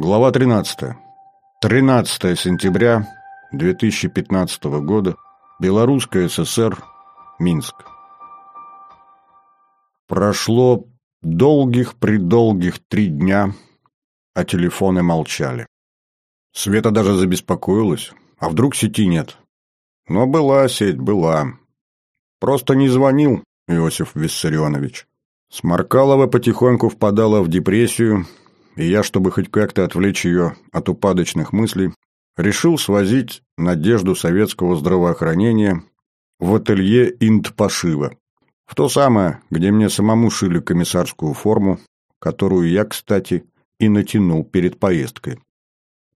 Глава 13. 13 сентября 2015 года. Белорусская ССР. Минск. Прошло долгих-предолгих три дня, а телефоны молчали. Света даже забеспокоилась. А вдруг сети нет? Но была сеть, была. Просто не звонил Иосиф Виссарионович. Сморкалова потихоньку впадала в депрессию, и я, чтобы хоть как-то отвлечь ее от упадочных мыслей, решил свозить надежду советского здравоохранения в ателье инт-пошива. В то самое, где мне самому шили комиссарскую форму, которую я, кстати, и натянул перед поездкой.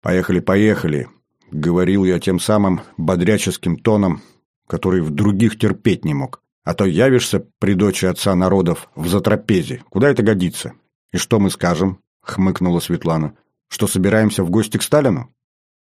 «Поехали, поехали», — говорил я тем самым бодряческим тоном, который в других терпеть не мог. «А то явишься при дочи отца народов в затрапезе. Куда это годится? И что мы скажем?» — хмыкнула Светлана. «Что собираемся в гости к Сталину?»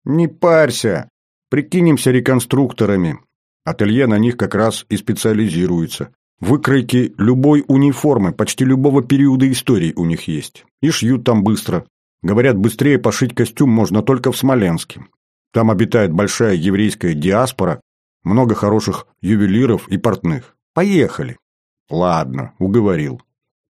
«Не парься! Прикинемся реконструкторами. Ателье на них как раз и специализируется. Выкройки любой униформы, почти любого периода истории у них есть. И шьют там быстро. Говорят, быстрее пошить костюм можно только в Смоленске. Там обитает большая еврейская диаспора, много хороших ювелиров и портных. Поехали. Ладно, уговорил.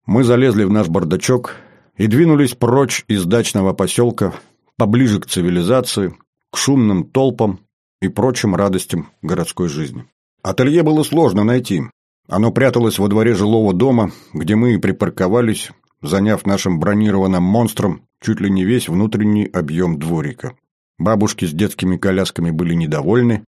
Мы залезли в наш бардачок и двинулись прочь из дачного поселка, поближе к цивилизации, к шумным толпам и прочим радостям городской жизни. Ателье было сложно найти. Оно пряталось во дворе жилого дома, где мы и припарковались, заняв нашим бронированным монстром чуть ли не весь внутренний объем дворика. Бабушки с детскими колясками были недовольны,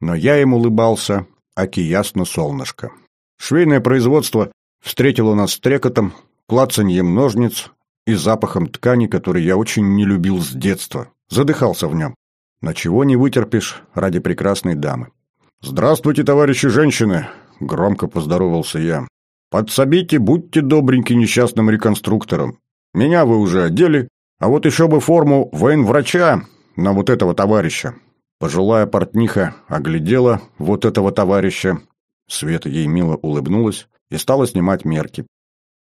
но я им улыбался, аки ясно солнышко. Швейное производство встретило нас с трекотом, клацаньем ножниц и запахом ткани, который я очень не любил с детства. Задыхался в нем. На чего не вытерпишь ради прекрасной дамы. «Здравствуйте, товарищи женщины!» — громко поздоровался я. «Подсобите, будьте добреньки несчастным реконструктором. Меня вы уже одели, а вот еще бы форму военврача на вот этого товарища». Пожилая портниха оглядела вот этого товарища. Света ей мило улыбнулась и стала снимать мерки.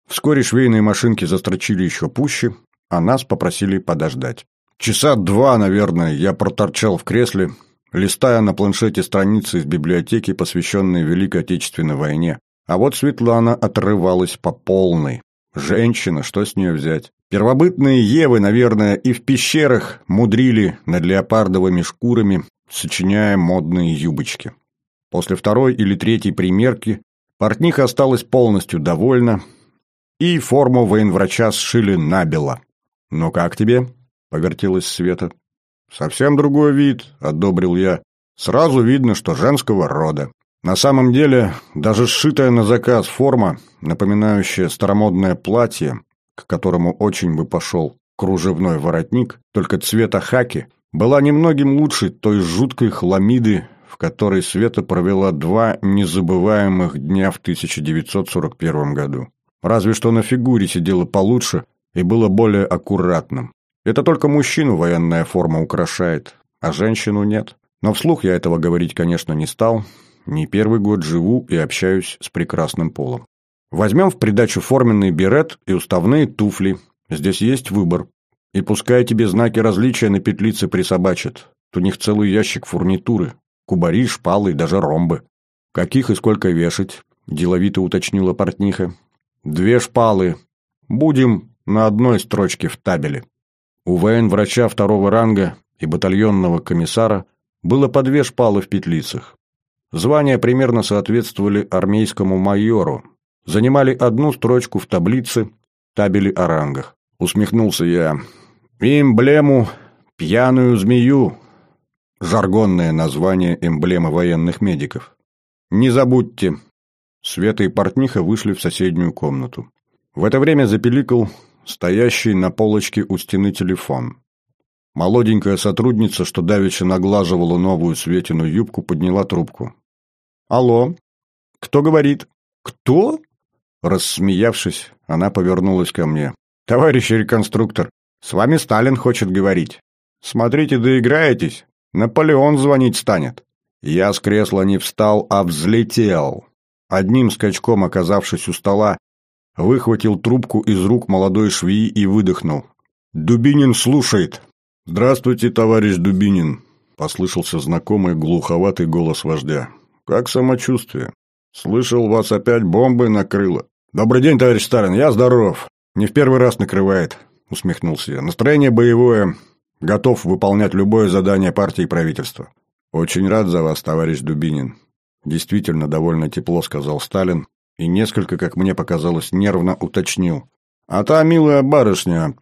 Вскоре швейные машинки застрочили еще пуще, а нас попросили подождать. Часа два, наверное, я проторчал в кресле, листая на планшете страницы из библиотеки, посвященные Великой Отечественной войне. А вот Светлана отрывалась по полной. Женщина, что с нее взять? Первобытные Евы, наверное, и в пещерах мудрили над леопардовыми шкурами, сочиняя модные юбочки. После второй или третьей примерки портниха осталась полностью довольна, и форму военврача сшили набело. «Ну как тебе?» — повертелась Света. «Совсем другой вид», — одобрил я. «Сразу видно, что женского рода». На самом деле, даже сшитая на заказ форма, напоминающая старомодное платье, к которому очень бы пошел кружевной воротник, только цвета хаки, была немногим лучше той жуткой хламиды, в которой Света провела два незабываемых дня в 1941 году. Разве что на фигуре сидела получше и было более аккуратным. Это только мужчину военная форма украшает, а женщину нет. Но вслух я этого говорить, конечно, не стал. Не первый год живу и общаюсь с прекрасным полом. Возьмем в придачу форменный берет и уставные туфли. Здесь есть выбор. И пускай тебе знаки различия на петлице присобачат. У них целый ящик фурнитуры. Кубари, шпалы и даже ромбы. Каких и сколько вешать? Деловито уточнила портниха. Две шпалы. Будем на одной строчке в табеле. У военврача второго ранга и батальонного комиссара было по две шпалы в петлицах. Звания примерно соответствовали армейскому майору. Занимали одну строчку в таблице, табели о рангах. Усмехнулся я. Эмблему «Пьяную змею» — жаргонное название эмблемы военных медиков. Не забудьте. Света и портниха вышли в соседнюю комнату. В это время запеликал стоящий на полочке у стены телефон. Молоденькая сотрудница, что давеча наглаживала новую Светину юбку, подняла трубку. «Алло? Кто говорит?» «Кто?» Рассмеявшись, она повернулась ко мне. «Товарищ реконструктор, с вами Сталин хочет говорить. Смотрите, доиграетесь, Наполеон звонить станет». Я с кресла не встал, а взлетел. Одним скачком оказавшись у стола, выхватил трубку из рук молодой швеи и выдохнул. Дубинин слушает. Здравствуйте, товарищ Дубинин, послышался знакомый глуховатый голос вождя. Как самочувствие? Слышал, вас опять бомбой накрыло. Добрый день, товарищ Сталин, я здоров. Не в первый раз накрывает, усмехнулся я. Настроение боевое, готов выполнять любое задание партии и правительства. Очень рад за вас, товарищ Дубинин. Действительно довольно тепло сказал Сталин и несколько, как мне показалось, нервно уточнил. А та милая барышня,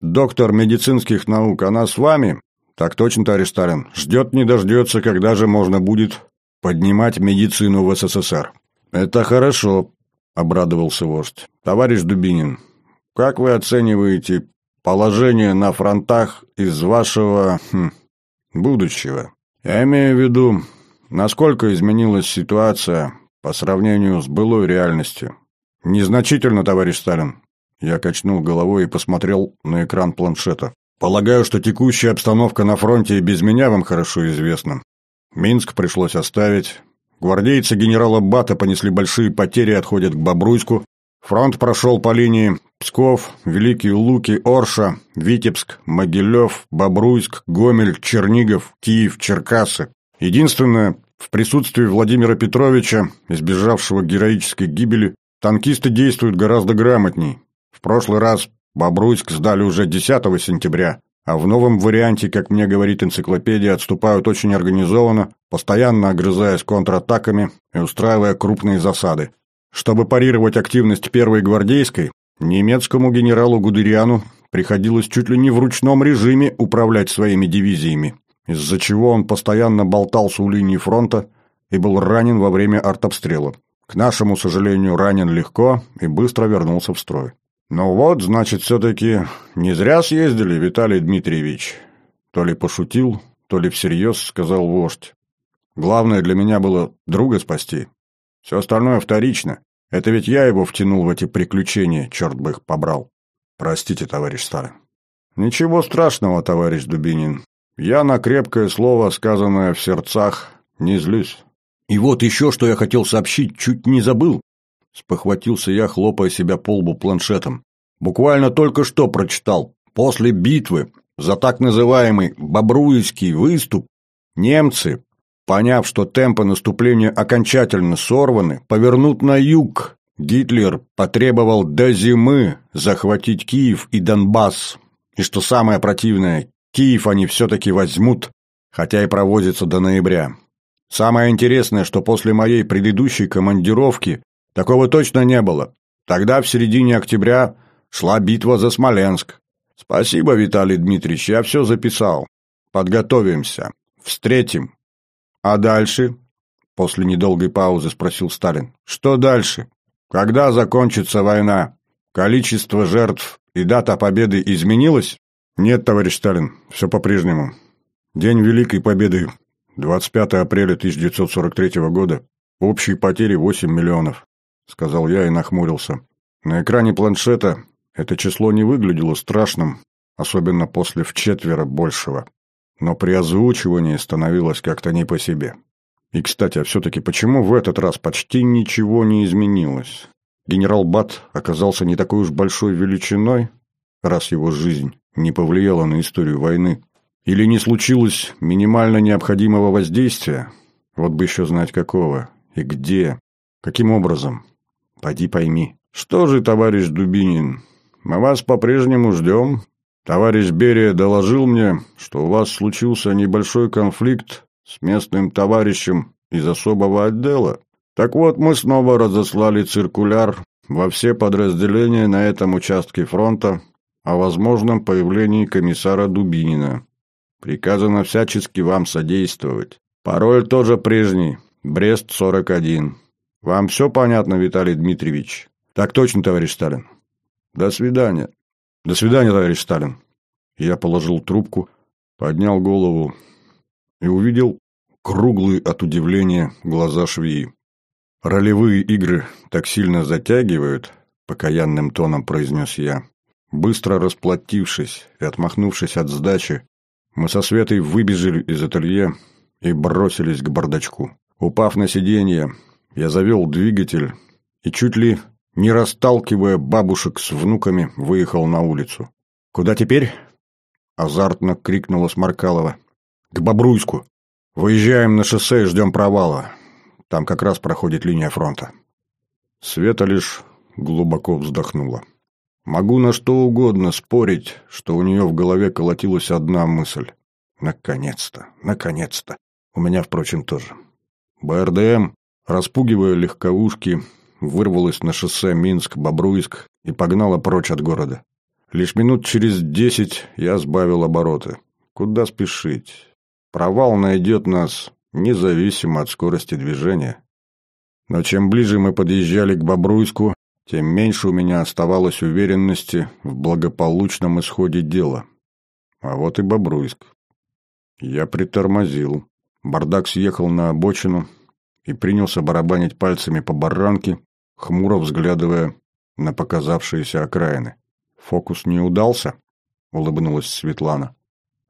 доктор медицинских наук, она с вами? Так точно, товарищ Сталин. Ждет не дождется, когда же можно будет поднимать медицину в СССР. Это хорошо, обрадовался вождь. Товарищ Дубинин, как вы оцениваете положение на фронтах из вашего хм, будущего? Я имею в виду, насколько изменилась ситуация по сравнению с былой реальностью. Незначительно, товарищ Сталин. Я качнул головой и посмотрел на экран планшета. Полагаю, что текущая обстановка на фронте и без меня вам хорошо известна. Минск пришлось оставить. Гвардейцы генерала Бата понесли большие потери и отходят к Бобруйску. Фронт прошел по линии Псков, Великие Луки, Орша, Витебск, Могилев, Бобруйск, Гомель, Чернигов, Киев, Черкассы. Единственное, в присутствии Владимира Петровича, избежавшего героической гибели, танкисты действуют гораздо грамотней. В прошлый раз Бобруйск сдали уже 10 сентября, а в новом варианте, как мне говорит энциклопедия, отступают очень организованно, постоянно огрызаясь контратаками и устраивая крупные засады. Чтобы парировать активность первой гвардейской, немецкому генералу Гудериану приходилось чуть ли не в ручном режиме управлять своими дивизиями, из-за чего он постоянно болтался у линии фронта и был ранен во время артобстрела. К нашему сожалению, ранен легко и быстро вернулся в строй. «Ну вот, значит, все-таки не зря съездили, Виталий Дмитриевич». То ли пошутил, то ли всерьез сказал вождь. Главное для меня было друга спасти. Все остальное вторично. Это ведь я его втянул в эти приключения, черт бы их побрал. Простите, товарищ Сталин. Ничего страшного, товарищ Дубинин. Я на крепкое слово, сказанное в сердцах, не злюсь. И вот еще что я хотел сообщить, чуть не забыл. Спохватился я, хлопая себя по лбу планшетом. Буквально только что прочитал. После битвы за так называемый «Бобруйский выступ» немцы, поняв, что темпы наступления окончательно сорваны, повернут на юг. Гитлер потребовал до зимы захватить Киев и Донбасс. И что самое противное, Киев они все-таки возьмут, хотя и проводится до ноября. Самое интересное, что после моей предыдущей командировки Такого точно не было. Тогда, в середине октября, шла битва за Смоленск. Спасибо, Виталий Дмитриевич, я все записал. Подготовимся. Встретим. А дальше? После недолгой паузы спросил Сталин. Что дальше? Когда закончится война? Количество жертв и дата победы изменилось? Нет, товарищ Сталин, все по-прежнему. День Великой Победы, 25 апреля 1943 года. Общие потери 8 миллионов. — сказал я и нахмурился. На экране планшета это число не выглядело страшным, особенно после вчетверо большего. Но при озвучивании становилось как-то не по себе. И, кстати, а все-таки почему в этот раз почти ничего не изменилось? Генерал Бат оказался не такой уж большой величиной, раз его жизнь не повлияла на историю войны. Или не случилось минимально необходимого воздействия? Вот бы еще знать какого. И где? Каким образом? Поди пойми. Что же, товарищ Дубинин, мы вас по-прежнему ждем. Товарищ Берия доложил мне, что у вас случился небольшой конфликт с местным товарищем из особого отдела. Так вот, мы снова разослали циркуляр во все подразделения на этом участке фронта о возможном появлении комиссара Дубинина. Приказано всячески вам содействовать. Пароль тоже прежний. Брест-41. Вам все понятно, Виталий Дмитриевич? Так точно, товарищ Сталин. До свидания. До свидания, товарищ Сталин. Я положил трубку, поднял голову и увидел круглые от удивления глаза швеи. «Ролевые игры так сильно затягивают», — покаянным тоном произнес я. Быстро расплатившись и отмахнувшись от сдачи, мы со Светой выбежали из ателье и бросились к бардачку. Упав на сиденье, я завел двигатель и чуть ли не расталкивая бабушек с внуками, выехал на улицу. «Куда теперь?» азартно крикнула Сморкалова. «К Бобруйску! Выезжаем на шоссе и ждем провала. Там как раз проходит линия фронта». Света лишь глубоко вздохнула. Могу на что угодно спорить, что у нее в голове колотилась одна мысль. Наконец-то, наконец-то. У меня, впрочем, тоже. БРДМ, распугивая легковушки, вырвалась на шоссе Минск-Бобруйск и погнала прочь от города. Лишь минут через десять я сбавил обороты. Куда спешить? Провал найдет нас независимо от скорости движения. Но чем ближе мы подъезжали к Бобруйску, тем меньше у меня оставалось уверенности в благополучном исходе дела. А вот и Бобруйск. Я притормозил. Бардак съехал на обочину и принялся барабанить пальцами по баранке, хмуро взглядывая на показавшиеся окраины. «Фокус не удался?» — улыбнулась Светлана.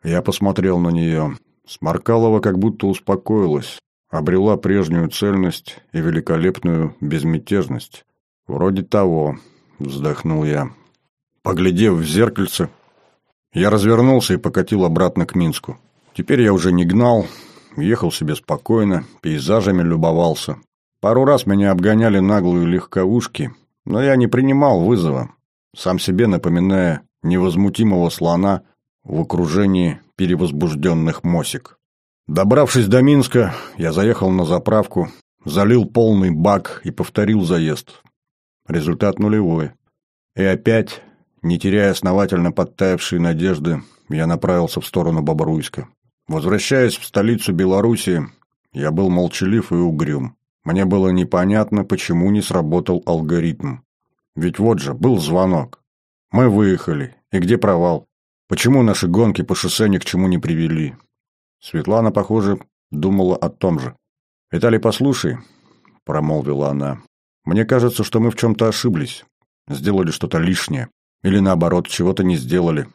Я посмотрел на нее. Сморкалова как будто успокоилась, обрела прежнюю цельность и великолепную безмятежность. «Вроде того», — вздохнул я. Поглядев в зеркальце, я развернулся и покатил обратно к Минску. Теперь я уже не гнал, ехал себе спокойно, пейзажами любовался. Пару раз меня обгоняли наглые легковушки, но я не принимал вызова, сам себе напоминая невозмутимого слона в окружении перевозбужденных мосик. Добравшись до Минска, я заехал на заправку, залил полный бак и повторил заезд. Результат нулевой. И опять, не теряя основательно подтаявшие надежды, я направился в сторону Бобруйска. Возвращаясь в столицу Белоруссии, я был молчалив и угрюм. Мне было непонятно, почему не сработал алгоритм. Ведь вот же, был звонок. Мы выехали. И где провал? Почему наши гонки по шоссе ни к чему не привели? Светлана, похоже, думала о том же. «Виталий, послушай», — промолвила она, — «мне кажется, что мы в чем-то ошиблись. Сделали что-то лишнее. Или наоборот, чего-то не сделали.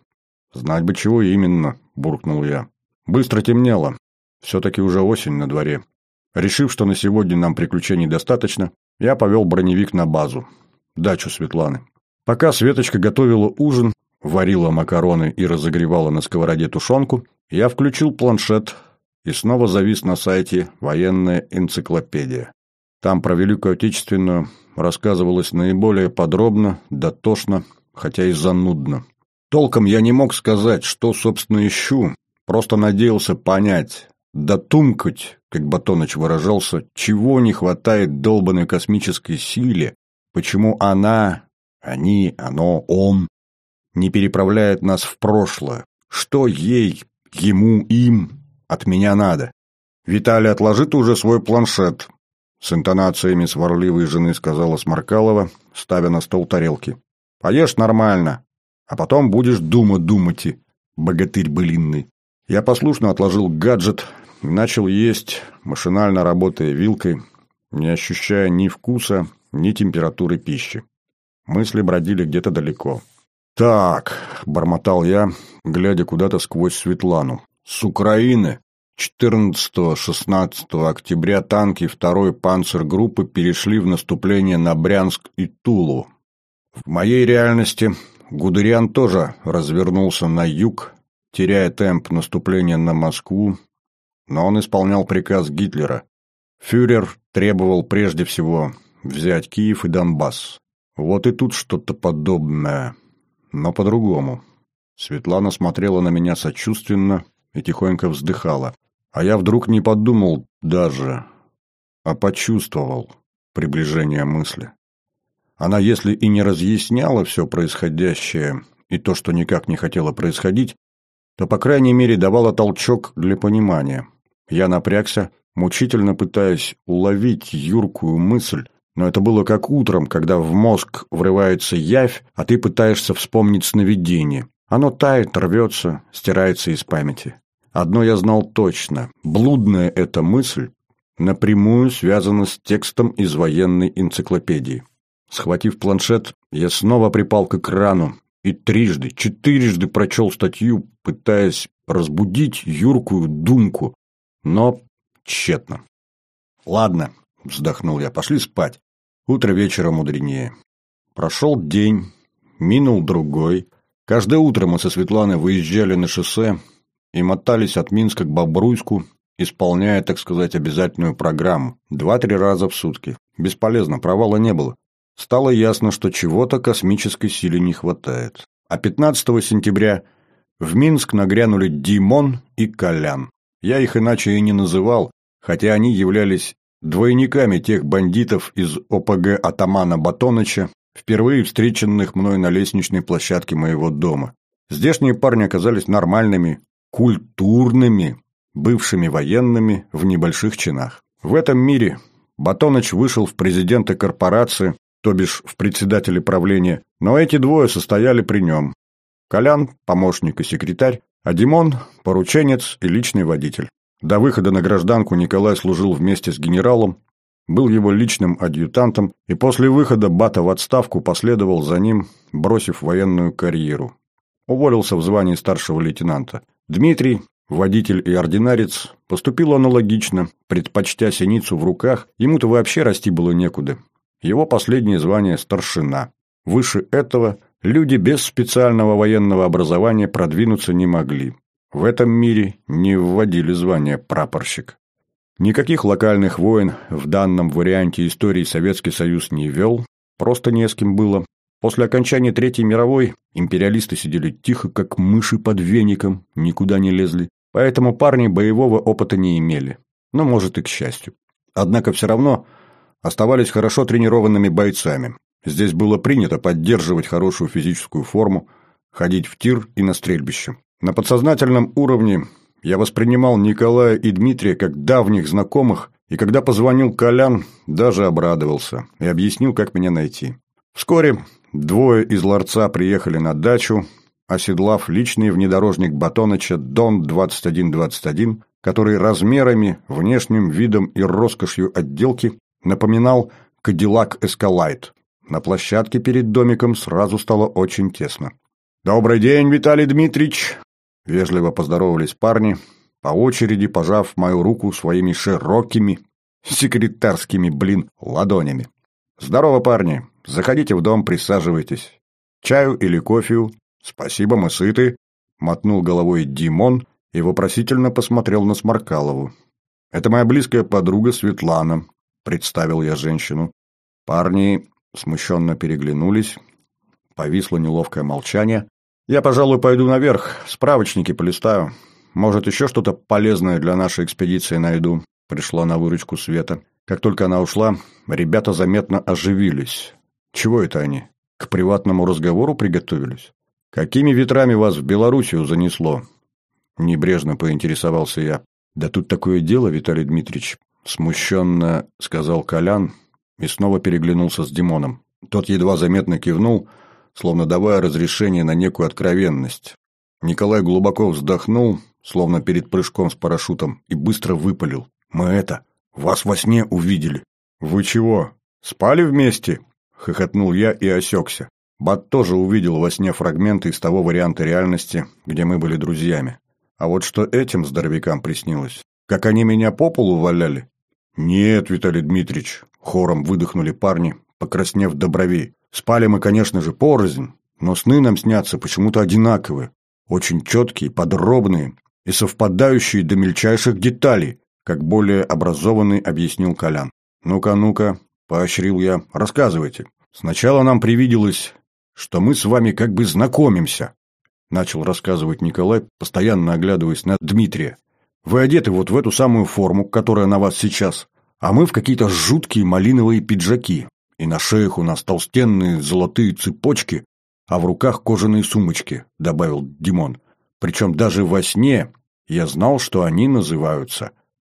Знать бы, чего именно», — буркнул я. Быстро темнело. Все-таки уже осень на дворе. Решив, что на сегодня нам приключений достаточно, я повел броневик на базу. Дачу Светланы. Пока Светочка готовила ужин, варила макароны и разогревала на сковороде тушенку, я включил планшет и снова завис на сайте «Военная энциклопедия». Там про Великую Отечественную рассказывалось наиболее подробно, дотошно, хотя и занудно. Толком я не мог сказать, что, собственно, ищу, Просто надеялся понять, дотумкать, как Батоныч выражался, чего не хватает долбанной космической силе, почему она, они, оно, он не переправляет нас в прошлое, что ей, ему, им от меня надо. «Виталий, отложи ты уже свой планшет», — с интонациями сварливой жены сказала Сморкалова, ставя на стол тарелки. «Поешь нормально, а потом будешь дума думать, богатырь былинный». Я послушно отложил гаджет и начал есть, машинально работая вилкой, не ощущая ни вкуса, ни температуры пищи. Мысли бродили где-то далеко. «Так», — бормотал я, глядя куда-то сквозь Светлану, — «с Украины 14-16 октября танки 2-й панцергруппы перешли в наступление на Брянск и Тулу. В моей реальности Гудериан тоже развернулся на юг, теряя темп наступления на Москву, но он исполнял приказ Гитлера. Фюрер требовал прежде всего взять Киев и Донбасс. Вот и тут что-то подобное, но по-другому. Светлана смотрела на меня сочувственно и тихонько вздыхала. А я вдруг не подумал даже, а почувствовал приближение мысли. Она, если и не разъясняла все происходящее и то, что никак не хотело происходить, то, по крайней мере, давала толчок для понимания. Я напрягся, мучительно пытаясь уловить юркую мысль, но это было как утром, когда в мозг врывается явь, а ты пытаешься вспомнить сновидение. Оно тает, рвется, стирается из памяти. Одно я знал точно. Блудная эта мысль напрямую связана с текстом из военной энциклопедии. Схватив планшет, я снова припал к экрану, и трижды, четырежды прочел статью, пытаясь разбудить юркую думку, но тщетно. «Ладно», — вздохнул я, — «пошли спать. Утро вечера мудренее». Прошел день, минул другой, Каждое утро мы со Светланой выезжали на шоссе и мотались от Минска к Бобруйску, исполняя, так сказать, обязательную программу. Два-три раза в сутки. Бесполезно, провала не было. Стало ясно, что чего-то космической силе не хватает. А 15 сентября в Минск нагрянули Димон и Колян. Я их иначе и не называл, хотя они являлись двойниками тех бандитов из ОПГ атамана Батоныча, впервые встреченных мной на лестничной площадке моего дома. Здешние парни оказались нормальными, культурными, бывшими военными в небольших чинах. В этом мире Батоныч вышел в президенты корпорации, то бишь в председателе правления, но эти двое состояли при нем. Колян – помощник и секретарь, а Димон – порученец и личный водитель. До выхода на гражданку Николай служил вместе с генералом, был его личным адъютантом и после выхода Бата в отставку последовал за ним, бросив военную карьеру. Уволился в звании старшего лейтенанта. Дмитрий, водитель и ординарец, поступил аналогично, предпочтя синицу в руках, ему-то вообще расти было некуда. Его последнее звание – старшина. Выше этого люди без специального военного образования продвинуться не могли. В этом мире не вводили звание прапорщик. Никаких локальных войн в данном варианте истории Советский Союз не вел, просто не с кем было. После окончания Третьей мировой империалисты сидели тихо, как мыши под веником, никуда не лезли, поэтому парни боевого опыта не имели. Но, может, и к счастью. Однако все равно оставались хорошо тренированными бойцами. Здесь было принято поддерживать хорошую физическую форму, ходить в тир и на стрельбище. На подсознательном уровне я воспринимал Николая и Дмитрия как давних знакомых, и когда позвонил Колян, даже обрадовался и объяснил, как меня найти. Вскоре двое из ларца приехали на дачу, оседлав личный внедорожник Батоныча Дон-2121, который размерами, внешним видом и роскошью отделки напоминал Кадиллак Эскалайт. На площадке перед домиком сразу стало очень тесно. «Добрый день, Виталий Дмитриевич!» Вежливо поздоровались парни, по очереди пожав мою руку своими широкими, секретарскими, блин, ладонями. «Здорово, парни! Заходите в дом, присаживайтесь. Чаю или кофею? Спасибо, мы сыты!» Мотнул головой Димон и вопросительно посмотрел на Сморкалову. «Это моя близкая подруга Светлана», — представил я женщину. Парни смущенно переглянулись. Повисло неловкое молчание, я, пожалуй, пойду наверх, справочники полистаю. Может, еще что-то полезное для нашей экспедиции найду. Пришла на выручку Света. Как только она ушла, ребята заметно оживились. Чего это они? К приватному разговору приготовились? Какими ветрами вас в Белоруссию занесло? Небрежно поинтересовался я. Да тут такое дело, Виталий Дмитриевич. Смущенно сказал Колян и снова переглянулся с Димоном. Тот едва заметно кивнул, словно давая разрешение на некую откровенность. Николай глубоко вздохнул, словно перед прыжком с парашютом, и быстро выпалил. «Мы это, вас во сне увидели». «Вы чего, спали вместе?» — хохотнул я и осекся. Бат тоже увидел во сне фрагменты из того варианта реальности, где мы были друзьями. А вот что этим здоровякам приснилось? Как они меня по полу валяли? «Нет, Виталий Дмитриевич», — хором выдохнули парни, покраснев до бровей. Спали мы, конечно же, порознь, но сны нам снятся почему-то одинаковые, очень четкие, подробные и совпадающие до мельчайших деталей, как более образованный объяснил Колян. «Ну-ка, ну-ка», – поощрил я, – «рассказывайте. Сначала нам привиделось, что мы с вами как бы знакомимся», – начал рассказывать Николай, постоянно оглядываясь на Дмитрия. «Вы одеты вот в эту самую форму, которая на вас сейчас, а мы в какие-то жуткие малиновые пиджаки и на шеях у нас толстенные золотые цепочки, а в руках кожаные сумочки», — добавил Димон. «Причем даже во сне я знал, что они называются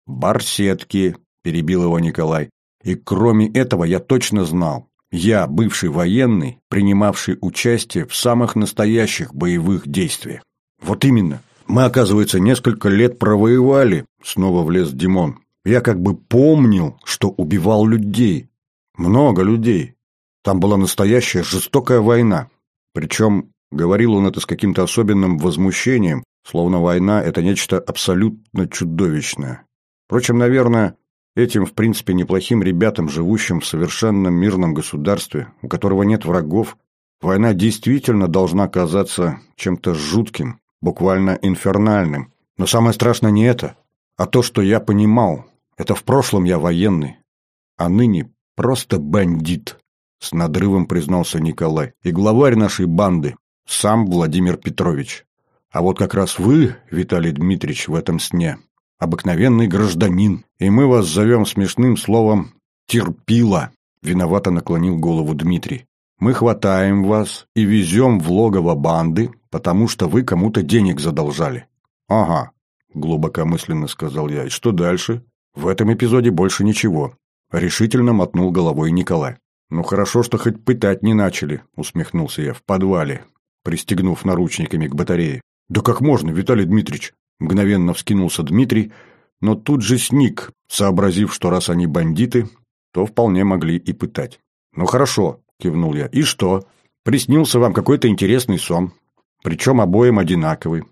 барсетки», — перебил его Николай. «И кроме этого я точно знал, я, бывший военный, принимавший участие в самых настоящих боевых действиях». «Вот именно. Мы, оказывается, несколько лет провоевали», — снова влез Димон. «Я как бы помнил, что убивал людей, много людей. Там была настоящая жестокая война. Причем говорил он это с каким-то особенным возмущением, словно война – это нечто абсолютно чудовищное. Впрочем, наверное, этим, в принципе, неплохим ребятам, живущим в совершенно мирном государстве, у которого нет врагов, Война действительно должна казаться чем-то жутким, буквально инфернальным. Но самое страшное не это, а то, что я понимал. Это в прошлом я военный, а ныне просто бандит, с надрывом признался Николай. И главарь нашей банды, сам Владимир Петрович. А вот как раз вы, Виталий Дмитриевич, в этом сне, обыкновенный гражданин, и мы вас зовем смешным словом «терпила», — виновато наклонил голову Дмитрий. Мы хватаем вас и везем в логово банды, потому что вы кому-то денег задолжали. Ага, глубокомысленно сказал я. И что дальше? В этом эпизоде больше ничего. Решительно мотнул головой Николай. Ну хорошо, что хоть пытать не начали, усмехнулся я в подвале, пристегнув наручниками к батарее. Да как можно, Виталий Дмитриевич? Мгновенно вскинулся Дмитрий, но тут же сник, сообразив, что раз они бандиты, то вполне могли и пытать. Ну хорошо, – кивнул я. «И что? Приснился вам какой-то интересный сон. Причем обоим одинаковый.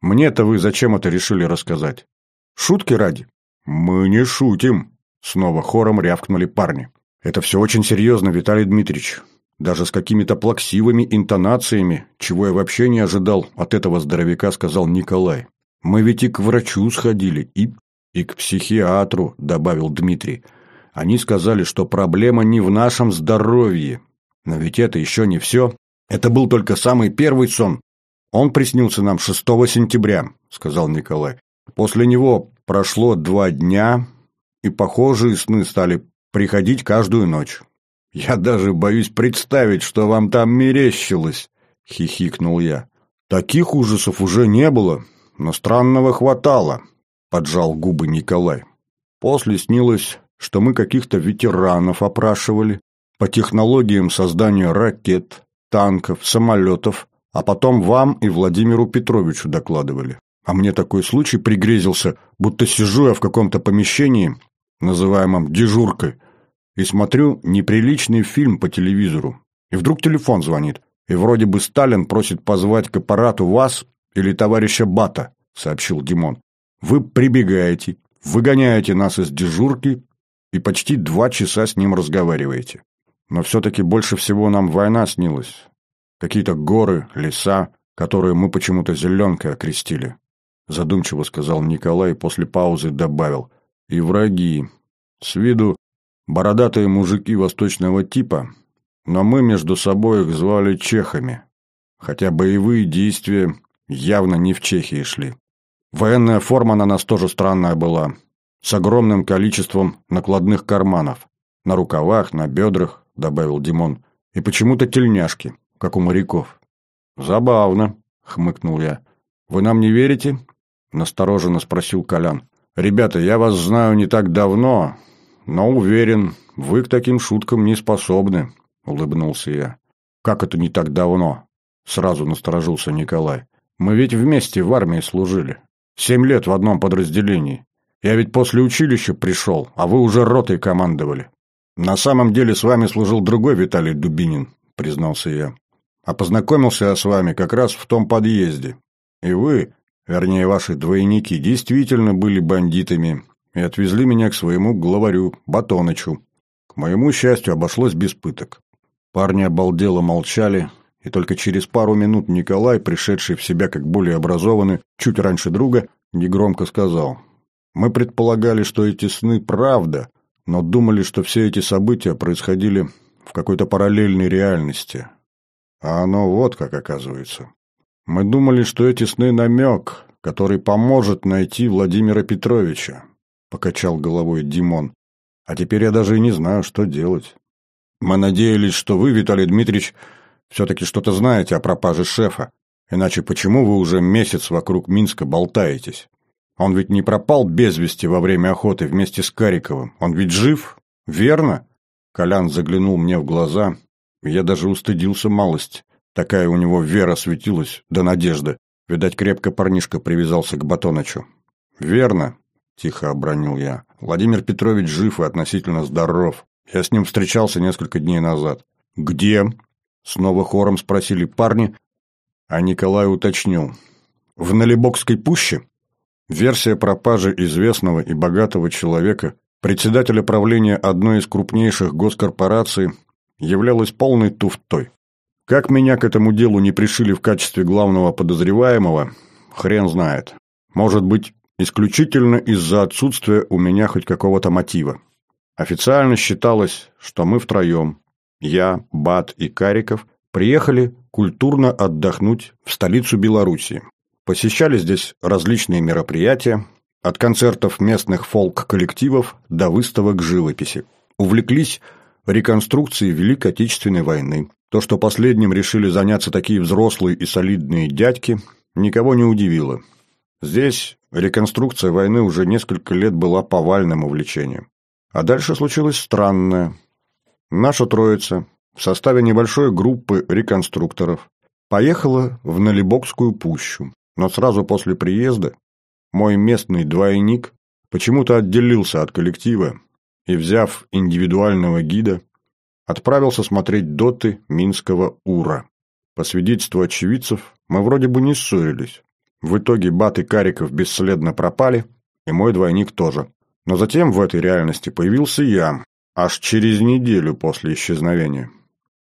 Мне-то вы зачем это решили рассказать? Шутки ради?» «Мы не шутим», – снова хором рявкнули парни. «Это все очень серьезно, Виталий Дмитриевич. Даже с какими-то плаксивыми интонациями, чего я вообще не ожидал от этого здоровяка, сказал Николай. Мы ведь и к врачу сходили, и... и к психиатру», – добавил Дмитрий. Они сказали, что проблема не в нашем здоровье. Но ведь это еще не все. Это был только самый первый сон. Он приснился нам 6 сентября, сказал Николай. После него прошло два дня, и похожие сны стали приходить каждую ночь. Я даже боюсь представить, что вам там мерещилось, хихикнул я. Таких ужасов уже не было, но странного хватало, поджал губы Николай. После снилось что мы каких-то ветеранов опрашивали по технологиям создания ракет, танков, самолетов, а потом вам и Владимиру Петровичу докладывали. А мне такой случай пригрезился, будто сижу я в каком-то помещении, называемом «дежуркой», и смотрю неприличный фильм по телевизору. И вдруг телефон звонит, и вроде бы Сталин просит позвать к аппарату вас или товарища Бата, сообщил Димон. Вы прибегаете, выгоняете нас из дежурки и почти два часа с ним разговариваете. Но все-таки больше всего нам война снилась. Какие-то горы, леса, которые мы почему-то зеленкой окрестили. Задумчиво сказал Николай и после паузы добавил. И враги. С виду бородатые мужики восточного типа, но мы между собой их звали чехами. Хотя боевые действия явно не в Чехии шли. Военная форма на нас тоже странная была с огромным количеством накладных карманов. На рукавах, на бедрах, добавил Димон. И почему-то тельняшки, как у моряков. Забавно, хмыкнул я. Вы нам не верите? Настороженно спросил Колян. Ребята, я вас знаю не так давно, но уверен, вы к таким шуткам не способны, улыбнулся я. Как это не так давно? Сразу насторожился Николай. Мы ведь вместе в армии служили. Семь лет в одном подразделении. Я ведь после училища пришел, а вы уже ротой командовали. На самом деле с вами служил другой Виталий Дубинин, признался я. А познакомился я с вами как раз в том подъезде. И вы, вернее ваши двойники, действительно были бандитами и отвезли меня к своему главарю, Батонычу. К моему счастью, обошлось без пыток. Парни обалдело молчали, и только через пару минут Николай, пришедший в себя как более образованный, чуть раньше друга, негромко сказал – мы предполагали, что эти сны – правда, но думали, что все эти события происходили в какой-то параллельной реальности. А оно вот как оказывается. Мы думали, что эти сны – намек, который поможет найти Владимира Петровича, – покачал головой Димон. А теперь я даже и не знаю, что делать. Мы надеялись, что вы, Виталий Дмитриевич, все-таки что-то знаете о пропаже шефа. Иначе почему вы уже месяц вокруг Минска болтаетесь? Он ведь не пропал без вести во время охоты вместе с Кариковым. Он ведь жив, верно? Колян заглянул мне в глаза, я даже устыдился малость. Такая у него вера светилась, да надежда. Видать, крепко парнишка привязался к Батонычу. «Верно», – тихо обронил я. «Владимир Петрович жив и относительно здоров. Я с ним встречался несколько дней назад». «Где?» – снова хором спросили парни, а Николай уточнил. «В Налибокской пуще?» Версия пропажи известного и богатого человека, председателя правления одной из крупнейших госкорпораций, являлась полной туфтой. Как меня к этому делу не пришили в качестве главного подозреваемого, хрен знает. Может быть, исключительно из-за отсутствия у меня хоть какого-то мотива. Официально считалось, что мы втроем, я, Бат и Кариков, приехали культурно отдохнуть в столицу Белоруссии. Посещали здесь различные мероприятия, от концертов местных фолк-коллективов до выставок живописи. Увлеклись реконструкцией Великой Отечественной войны. То, что последним решили заняться такие взрослые и солидные дядьки, никого не удивило. Здесь реконструкция войны уже несколько лет была повальным увлечением. А дальше случилось странное. Наша троица в составе небольшой группы реконструкторов поехала в Налибокскую пущу, но сразу после приезда мой местный двойник почему-то отделился от коллектива и, взяв индивидуального гида, отправился смотреть доты Минского Ура. По свидетельству очевидцев, мы вроде бы не ссорились. В итоге Бат и Кариков бесследно пропали, и мой двойник тоже. Но затем в этой реальности появился я, аж через неделю после исчезновения.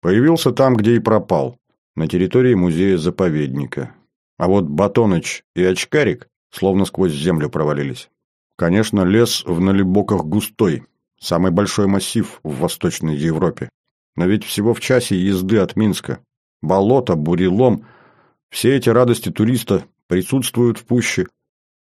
Появился там, где и пропал, на территории музея-заповедника. А вот Батоныч и Очкарик словно сквозь землю провалились. Конечно, лес в Налибоках густой, самый большой массив в Восточной Европе. Но ведь всего в часе езды от Минска. Болото, бурелом – все эти радости туриста присутствуют в пуще.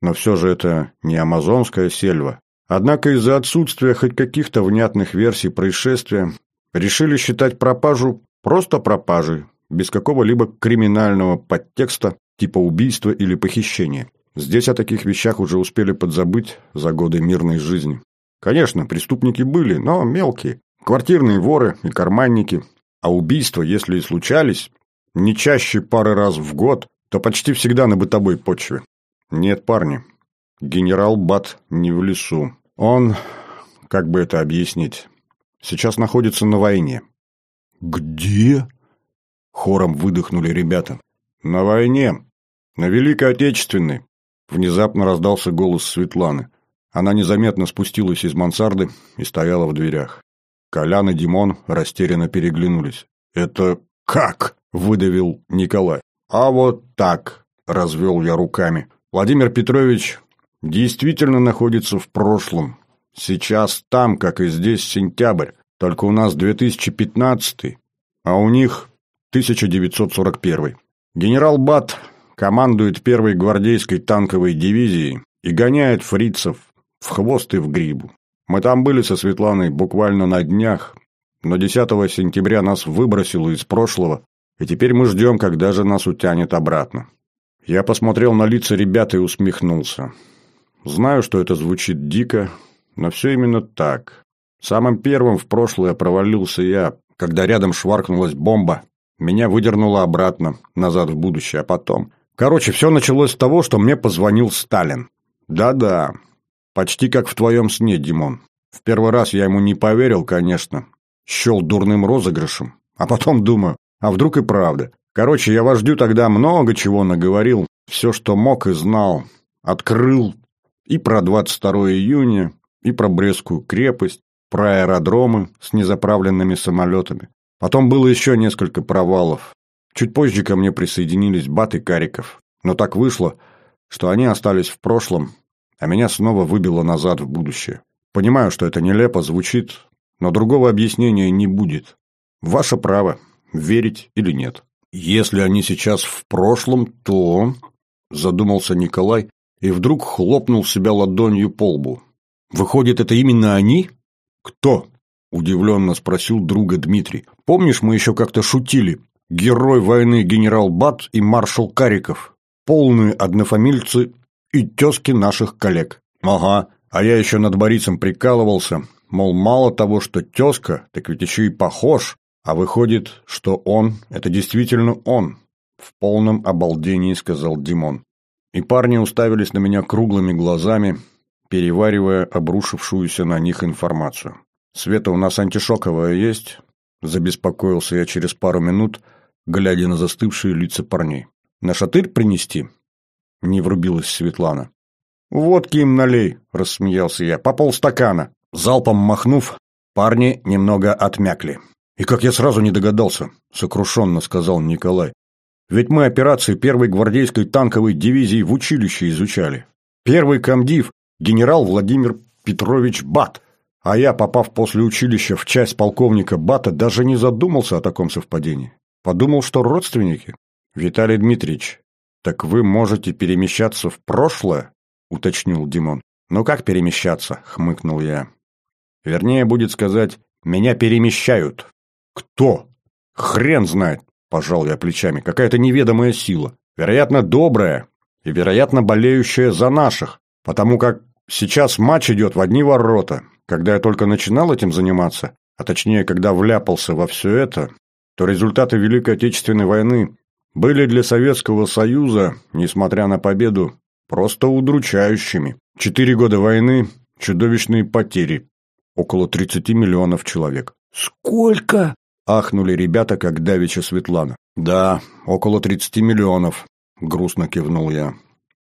Но все же это не амазонская сельва. Однако из-за отсутствия хоть каких-то внятных версий происшествия решили считать пропажу просто пропажей, без какого-либо криминального подтекста типа убийства или похищения. Здесь о таких вещах уже успели подзабыть за годы мирной жизни. Конечно, преступники были, но мелкие. Квартирные воры и карманники. А убийства, если и случались, не чаще пары раз в год, то почти всегда на бытовой почве. Нет, парни, генерал Бат не в лесу. Он, как бы это объяснить, сейчас находится на войне. «Где?» — хором выдохнули ребята. «На войне. На Великой Отечественной. Внезапно раздался голос Светланы. Она незаметно спустилась из мансарды и стояла в дверях. Колян и Димон растерянно переглянулись. «Это как?» – выдавил Николай. «А вот так», – развел я руками. «Владимир Петрович действительно находится в прошлом. Сейчас там, как и здесь, сентябрь. Только у нас 2015, а у них 1941. Генерал Бат командует первой гвардейской танковой дивизией и гоняет фрицев в хвост и в грибу. Мы там были со Светланой буквально на днях, но 10 сентября нас выбросило из прошлого, и теперь мы ждем, когда же нас утянет обратно. Я посмотрел на лица ребят и усмехнулся. Знаю, что это звучит дико, но все именно так. Самым первым в прошлое провалился я, когда рядом шваркнулась бомба. Меня выдернуло обратно, назад в будущее, а потом... Короче, все началось с того, что мне позвонил Сталин. Да-да, почти как в твоем сне, Димон. В первый раз я ему не поверил, конечно. Щел дурным розыгрышем. А потом думаю, а вдруг и правда. Короче, я вождю тогда много чего наговорил. Все, что мог и знал. Открыл и про 22 июня, и про Брестскую крепость, про аэродромы с незаправленными самолетами. Потом было еще несколько провалов. Чуть позже ко мне присоединились Бат и Кариков. Но так вышло, что они остались в прошлом, а меня снова выбило назад в будущее. Понимаю, что это нелепо звучит, но другого объяснения не будет. Ваше право, верить или нет. Если они сейчас в прошлом, то... Задумался Николай и вдруг хлопнул себя ладонью по лбу. Выходит, это именно они? Кто? Удивленно спросил друга Дмитрий. Помнишь, мы еще как-то шутили? Герой войны генерал Бат и маршал Кариков. Полные однофамильцы и тезки наших коллег. Ага, а я еще над Борисом прикалывался, мол, мало того, что тезка, так ведь еще и похож, а выходит, что он – это действительно он. В полном обалдении сказал Димон. И парни уставились на меня круглыми глазами, переваривая обрушившуюся на них информацию. «Света, у нас антишоковая есть?» Забеспокоился я через пару минут – глядя на застывшие лица парней. «На шатырь принести?» — не врубилась Светлана. «Водки им налей!» — рассмеялся я. «По полстакана!» Залпом махнув, парни немного отмякли. «И как я сразу не догадался», — сокрушенно сказал Николай. «Ведь мы операции первой гвардейской танковой дивизии в училище изучали. Первый комдив — генерал Владимир Петрович Бат, а я, попав после училища в часть полковника Бата, даже не задумался о таком совпадении. Подумал, что родственники. Виталий Дмитриевич, так вы можете перемещаться в прошлое?» — уточнил Димон. «Ну как перемещаться?» — хмыкнул я. «Вернее, будет сказать, меня перемещают». «Кто?» «Хрен знает», — пожал я плечами. «Какая-то неведомая сила. Вероятно, добрая и, вероятно, болеющая за наших, потому как сейчас матч идет в одни ворота. Когда я только начинал этим заниматься, а точнее, когда вляпался во все это, то результаты Великой Отечественной войны были для Советского Союза, несмотря на победу, просто удручающими. Четыре года войны, чудовищные потери, около 30 миллионов человек. «Сколько?» – ахнули ребята, как давеча Светлана. «Да, около 30 миллионов», – грустно кивнул я.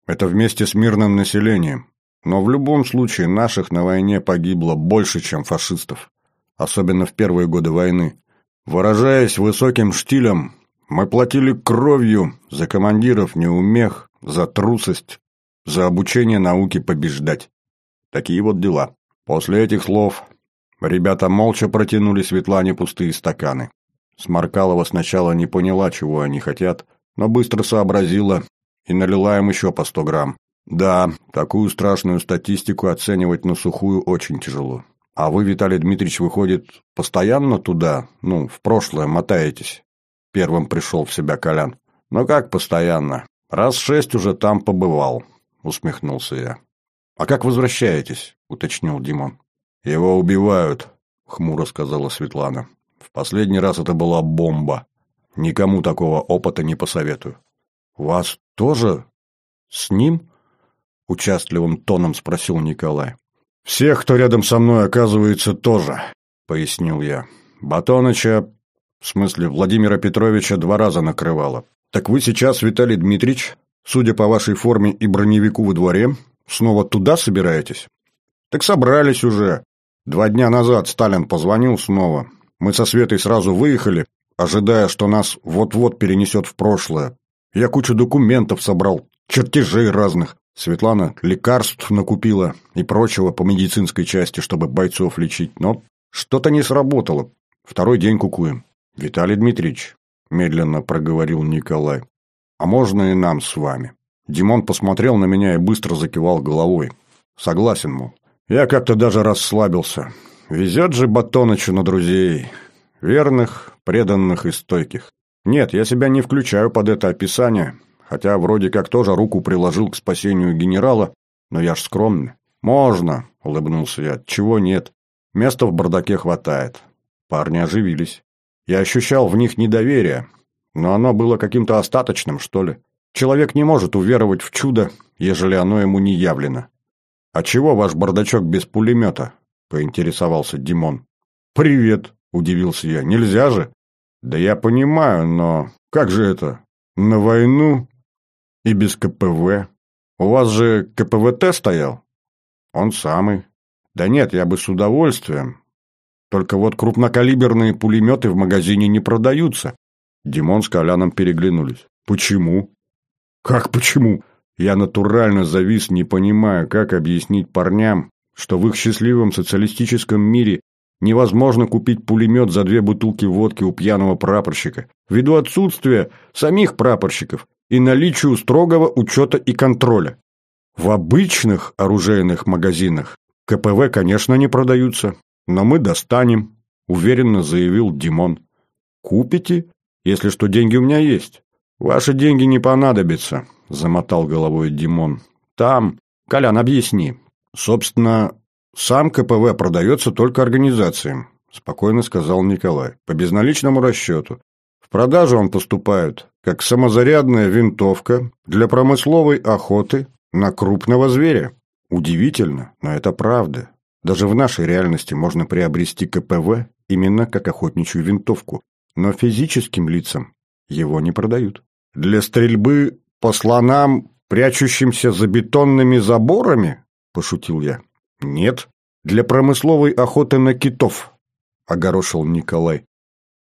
«Это вместе с мирным населением. Но в любом случае наших на войне погибло больше, чем фашистов. Особенно в первые годы войны. Выражаясь высоким штилем, мы платили кровью за командиров неумех, за трусость, за обучение науке побеждать. Такие вот дела. После этих слов ребята молча протянули Светлане пустые стаканы. Сморкалова сначала не поняла, чего они хотят, но быстро сообразила и налила им еще по сто грамм. Да, такую страшную статистику оценивать на сухую очень тяжело. А вы, Виталий Дмитриевич, выходит, постоянно туда, ну, в прошлое мотаетесь? Первым пришел в себя Колян. Ну как постоянно? Раз шесть уже там побывал. — усмехнулся я. «А как возвращаетесь?» — уточнил Димон. «Его убивают», — хмуро сказала Светлана. «В последний раз это была бомба. Никому такого опыта не посоветую». «Вас тоже с ним?» — участливым тоном спросил Николай. «Всех, кто рядом со мной, оказывается, тоже», — пояснил я. «Батоныча, в смысле Владимира Петровича, два раза накрывало. Так вы сейчас, Виталий Дмитриевич, Судя по вашей форме и броневику во дворе, снова туда собираетесь? Так собрались уже. Два дня назад Сталин позвонил снова. Мы со Светой сразу выехали, ожидая, что нас вот-вот перенесет в прошлое. Я кучу документов собрал, чертежей разных. Светлана лекарств накупила и прочего по медицинской части, чтобы бойцов лечить. Но что-то не сработало. Второй день кукуем. Виталий Дмитриевич, медленно проговорил Николай. А можно и нам с вами?» Димон посмотрел на меня и быстро закивал головой. «Согласен, мол. Я как-то даже расслабился. Везет же Батонычу на друзей. Верных, преданных и стойких. Нет, я себя не включаю под это описание, хотя вроде как тоже руку приложил к спасению генерала, но я ж скромный. «Можно», — улыбнулся я, — «чего нет? Места в бардаке хватает». Парни оживились. Я ощущал в них недоверие, но оно было каким-то остаточным, что ли. Человек не может уверовать в чудо, ежели оно ему не явлено. «А чего ваш бардачок без пулемета?» – поинтересовался Димон. «Привет!» – удивился я. «Нельзя же?» «Да я понимаю, но как же это? На войну и без КПВ? У вас же КПВТ стоял?» «Он самый». «Да нет, я бы с удовольствием. Только вот крупнокалиберные пулеметы в магазине не продаются. Димон с Коляном переглянулись. «Почему?» «Как почему?» Я натурально завис, не понимая, как объяснить парням, что в их счастливом социалистическом мире невозможно купить пулемет за две бутылки водки у пьяного прапорщика, ввиду отсутствия самих прапорщиков и наличию строгого учета и контроля. В обычных оружейных магазинах КПВ, конечно, не продаются, но мы достанем, уверенно заявил Димон. Купите? Если что, деньги у меня есть. Ваши деньги не понадобятся, замотал головой Димон. Там, Колян, объясни. Собственно, сам КПВ продается только организациям, спокойно сказал Николай, по безналичному расчету. В продажу он поступает как самозарядная винтовка для промысловой охоты на крупного зверя. Удивительно, но это правда. Даже в нашей реальности можно приобрести КПВ именно как охотничью винтовку но физическим лицам его не продают. Для стрельбы по слонам, прячущимся за бетонными заборами, пошутил я. Нет, для промысловой охоты на китов, огорошил Николай.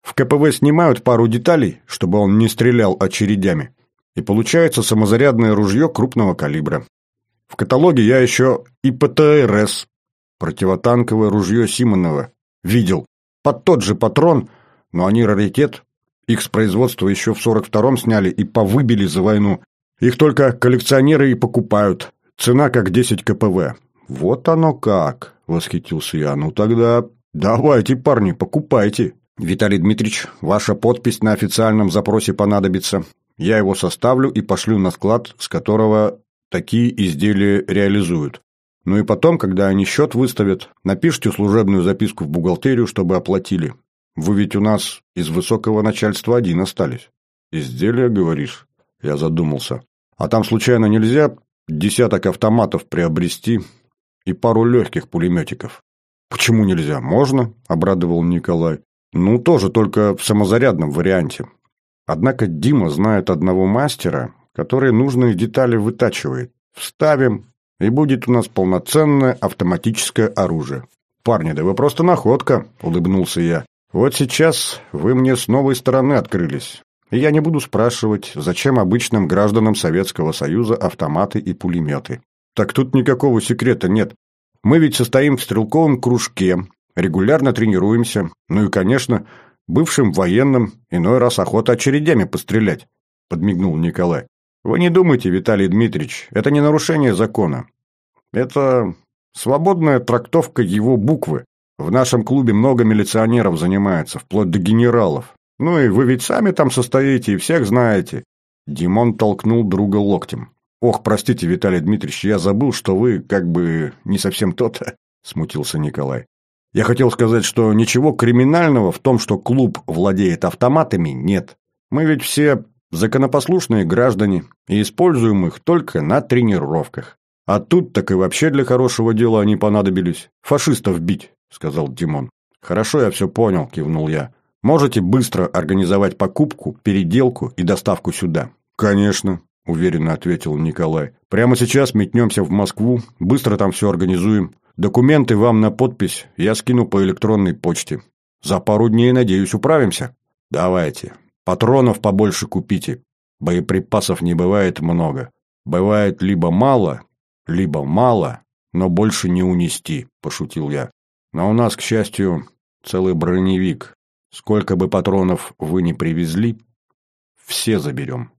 В КПВ снимают пару деталей, чтобы он не стрелял очередями, и получается самозарядное ружье крупного калибра. В каталоге я еще и ПТРС, противотанковое ружье Симонова, видел. Под тот же патрон, но они раритет. Их с производства еще в 42-м сняли и повыбили за войну. Их только коллекционеры и покупают. Цена как 10 КПВ. Вот оно как, восхитился я. Ну тогда давайте, парни, покупайте. Виталий Дмитриевич, ваша подпись на официальном запросе понадобится. Я его составлю и пошлю на склад, с которого такие изделия реализуют. Ну и потом, когда они счет выставят, напишите служебную записку в бухгалтерию, чтобы оплатили. Вы ведь у нас из высокого начальства один остались. Изделия, говоришь? Я задумался. А там случайно нельзя десяток автоматов приобрести и пару легких пулеметиков? Почему нельзя? Можно, обрадовал Николай. Ну, тоже только в самозарядном варианте. Однако Дима знает одного мастера, который нужные детали вытачивает. Вставим, и будет у нас полноценное автоматическое оружие. Парни, да вы просто находка, улыбнулся я. Вот сейчас вы мне с новой стороны открылись. И я не буду спрашивать, зачем обычным гражданам Советского Союза автоматы и пулеметы. Так тут никакого секрета нет. Мы ведь состоим в стрелковом кружке, регулярно тренируемся, ну и, конечно, бывшим военным иной раз охота очередями пострелять, подмигнул Николай. Вы не думайте, Виталий Дмитриевич, это не нарушение закона. Это свободная трактовка его буквы. В нашем клубе много милиционеров занимается, вплоть до генералов. Ну и вы ведь сами там состоите и всех знаете. Димон толкнул друга локтем. «Ох, простите, Виталий Дмитриевич, я забыл, что вы как бы не совсем тот», — смутился Николай. «Я хотел сказать, что ничего криминального в том, что клуб владеет автоматами, нет. Мы ведь все законопослушные граждане и используем их только на тренировках. А тут так и вообще для хорошего дела они понадобились. Фашистов бить, сказал Димон. Хорошо, я все понял, кивнул я. Можете быстро организовать покупку, переделку и доставку сюда? Конечно, уверенно ответил Николай. Прямо сейчас метнемся в Москву, быстро там все организуем. Документы вам на подпись я скину по электронной почте. За пару дней, надеюсь, управимся. Давайте. Патронов побольше купите. Боеприпасов не бывает много. Бывает либо мало, либо мало, но больше не унести, пошутил я. Но у нас, к счастью, целый броневик. Сколько бы патронов вы ни привезли, все заберем.